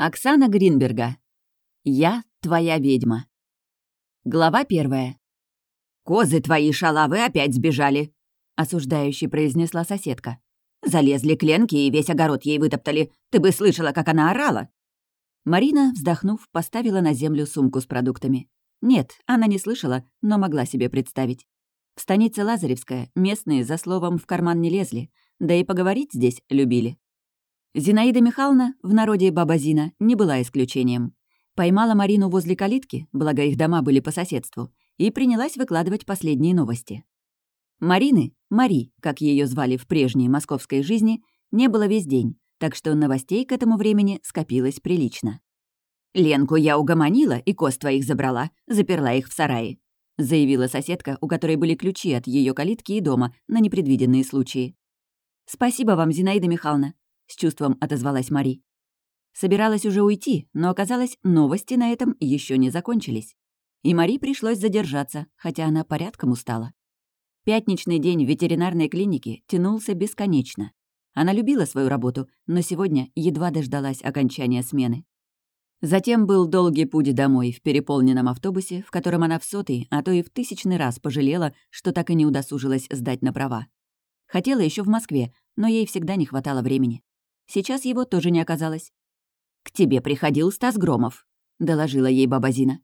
Оксана Гринберга. Я твоя ведьма. Глава первая. «Козы твои шалавы опять сбежали», — осуждающе произнесла соседка. «Залезли кленки и весь огород ей вытоптали. Ты бы слышала, как она орала». Марина, вздохнув, поставила на землю сумку с продуктами. Нет, она не слышала, но могла себе представить. В станице Лазаревская местные за словом в карман не лезли, да и поговорить здесь любили. Зинаида Михайловна, в народе Баба Зина, не была исключением. Поймала Марину возле калитки, благо их дома были по соседству, и принялась выкладывать последние новости. Марины, Мари, как ее звали в прежней московской жизни, не было весь день, так что новостей к этому времени скопилось прилично. «Ленку я угомонила и кост твоих забрала, заперла их в сарае», заявила соседка, у которой были ключи от ее калитки и дома на непредвиденные случаи. «Спасибо вам, Зинаида Михайловна с чувством отозвалась Мари. Собиралась уже уйти, но оказалось, новости на этом еще не закончились. И Мари пришлось задержаться, хотя она порядком устала. Пятничный день в ветеринарной клинике тянулся бесконечно. Она любила свою работу, но сегодня едва дождалась окончания смены. Затем был долгий путь домой в переполненном автобусе, в котором она в сотый, а то и в тысячный раз пожалела, что так и не удосужилась сдать на права. Хотела еще в Москве, но ей всегда не хватало времени. Сейчас его тоже не оказалось. «К тебе приходил Стас Громов», — доложила ей баба Зина.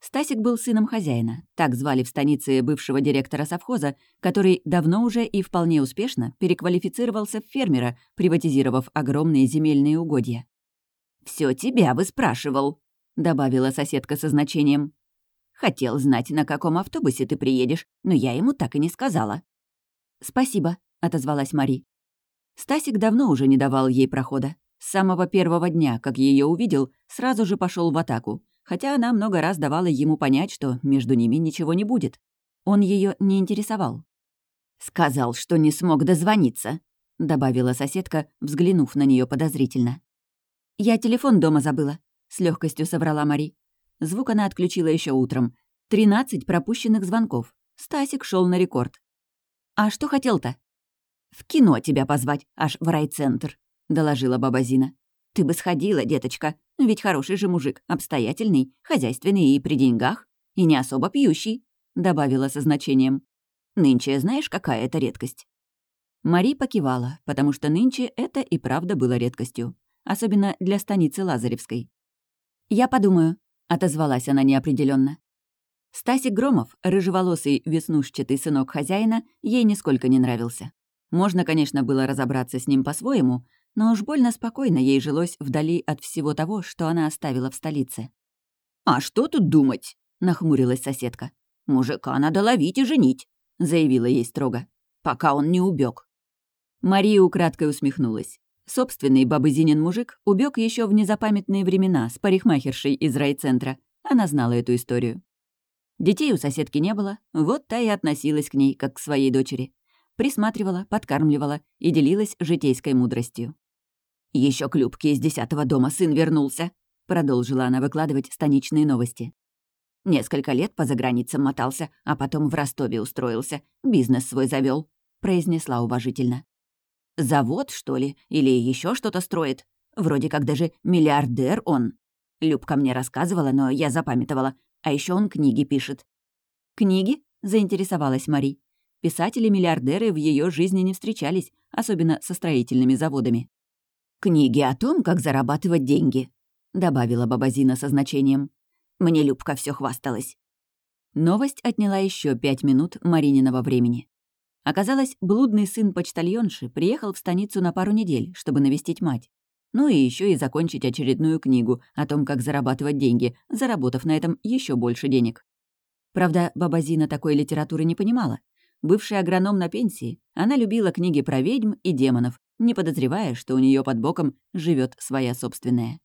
Стасик был сыном хозяина, так звали в станице бывшего директора совхоза, который давно уже и вполне успешно переквалифицировался в фермера, приватизировав огромные земельные угодья. «Всё тебя бы спрашивал», — добавила соседка со значением. «Хотел знать, на каком автобусе ты приедешь, но я ему так и не сказала». «Спасибо», — отозвалась Мари. Стасик давно уже не давал ей прохода. С самого первого дня, как ее увидел, сразу же пошел в атаку, хотя она много раз давала ему понять, что между ними ничего не будет. Он ее не интересовал. «Сказал, что не смог дозвониться», — добавила соседка, взглянув на нее подозрительно. «Я телефон дома забыла», — с легкостью соврала Мари. Звук она отключила еще утром. Тринадцать пропущенных звонков. Стасик шел на рекорд. «А что хотел-то?» «В кино тебя позвать, аж в райцентр», — доложила баба Зина. «Ты бы сходила, деточка, ведь хороший же мужик, обстоятельный, хозяйственный и при деньгах, и не особо пьющий», — добавила со значением. «Нынче знаешь, какая это редкость?» Мари покивала, потому что нынче это и правда было редкостью, особенно для станицы Лазаревской. «Я подумаю», — отозвалась она неопределенно. Стасик Громов, рыжеволосый веснушчатый сынок хозяина, ей нисколько не нравился. Можно, конечно, было разобраться с ним по-своему, но уж больно спокойно ей жилось вдали от всего того, что она оставила в столице. «А что тут думать?» — нахмурилась соседка. «Мужика надо ловить и женить», — заявила ей строго, «пока он не убег. Мария украдкой усмехнулась. Собственный бабызинин мужик убег еще в незапамятные времена с парикмахершей из райцентра. Она знала эту историю. Детей у соседки не было, вот та и относилась к ней, как к своей дочери присматривала, подкармливала и делилась житейской мудростью. Еще к из десятого дома сын вернулся», — продолжила она выкладывать станичные новости. «Несколько лет по заграницам мотался, а потом в Ростове устроился, бизнес свой завел, произнесла уважительно. «Завод, что ли, или еще что-то строит? Вроде как даже миллиардер он. Любка мне рассказывала, но я запамятовала. А еще он книги пишет». «Книги?» — заинтересовалась Мари. Писатели-миллиардеры в ее жизни не встречались, особенно со строительными заводами. «Книги о том, как зарабатывать деньги», — добавила Бабазина со значением. «Мне Любка все хвасталась». Новость отняла еще пять минут Марининого времени. Оказалось, блудный сын почтальонши приехал в станицу на пару недель, чтобы навестить мать. Ну и еще и закончить очередную книгу о том, как зарабатывать деньги, заработав на этом еще больше денег. Правда, Бабазина такой литературы не понимала, Бывшая агроном на пенсии, она любила книги про ведьм и демонов, не подозревая, что у нее под боком живет своя собственная.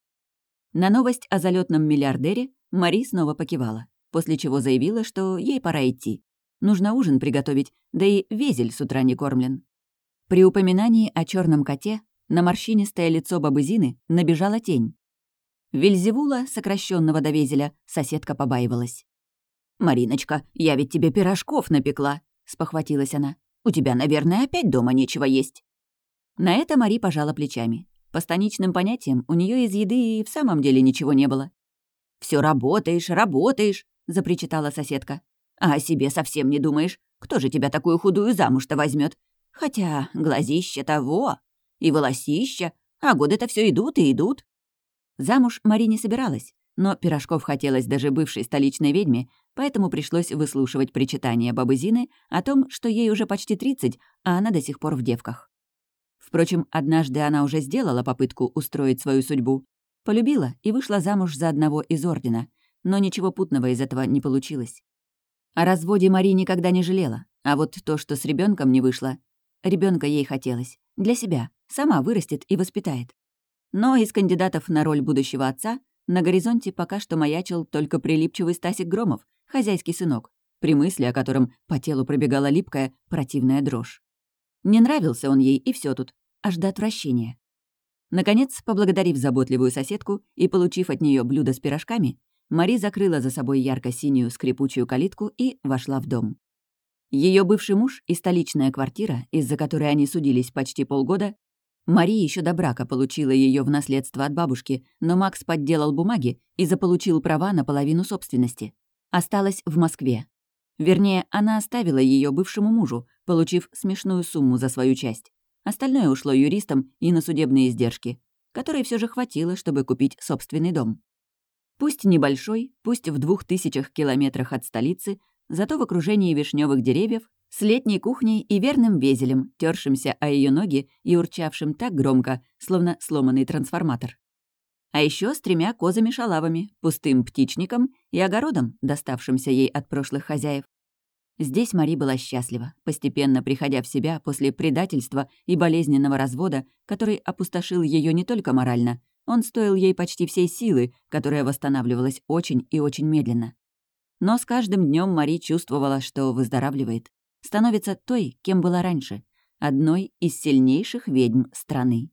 На новость о залетном миллиардере Мари снова покивала, после чего заявила, что ей пора идти. Нужно ужин приготовить, да и везель с утра не кормлен. При упоминании о черном коте на морщинистое лицо бабы Зины набежала тень. Вельзевула, сокращенного до везеля, соседка побаивалась. «Мариночка, я ведь тебе пирожков напекла!» — спохватилась она. «У тебя, наверное, опять дома нечего есть». На это Мари пожала плечами. По станичным понятиям, у нее из еды и в самом деле ничего не было. Все работаешь, работаешь», — запричитала соседка. «А о себе совсем не думаешь. Кто же тебя такую худую замуж-то возьмет? Хотя глазища того, и волосища, а годы-то все идут и идут». Замуж Мари не собиралась, но пирожков хотелось даже бывшей столичной ведьме, поэтому пришлось выслушивать причитания бабы Зины о том, что ей уже почти 30, а она до сих пор в девках. Впрочем, однажды она уже сделала попытку устроить свою судьбу. Полюбила и вышла замуж за одного из ордена, но ничего путного из этого не получилось. О разводе Мари никогда не жалела, а вот то, что с ребенком не вышло, ребенка ей хотелось. Для себя. Сама вырастет и воспитает. Но из кандидатов на роль будущего отца на горизонте пока что маячил только прилипчивый Стасик Громов, хозяйский сынок, при мысли о котором по телу пробегала липкая, противная дрожь. Не нравился он ей, и все тут, аж до отвращения. Наконец, поблагодарив заботливую соседку и получив от нее блюдо с пирожками, Мари закрыла за собой ярко-синюю скрипучую калитку и вошла в дом. Ее бывший муж и столичная квартира, из-за которой они судились почти полгода, Мария еще до брака получила ее в наследство от бабушки, но Макс подделал бумаги и заполучил права на половину собственности. Осталась в Москве. Вернее, она оставила ее бывшему мужу, получив смешную сумму за свою часть. Остальное ушло юристам и на судебные издержки, которые все же хватило, чтобы купить собственный дом. Пусть небольшой, пусть в двух тысячах километрах от столицы, зато в окружении вишневых деревьев с летней кухней и верным везелем, тершимся о ее ноги и урчавшим так громко, словно сломанный трансформатор. А еще с тремя козами-шалавами, пустым птичником и огородом, доставшимся ей от прошлых хозяев. Здесь Мари была счастлива, постепенно приходя в себя после предательства и болезненного развода, который опустошил ее не только морально, он стоил ей почти всей силы, которая восстанавливалась очень и очень медленно. Но с каждым днем Мари чувствовала, что выздоравливает становится той, кем была раньше, одной из сильнейших ведьм страны.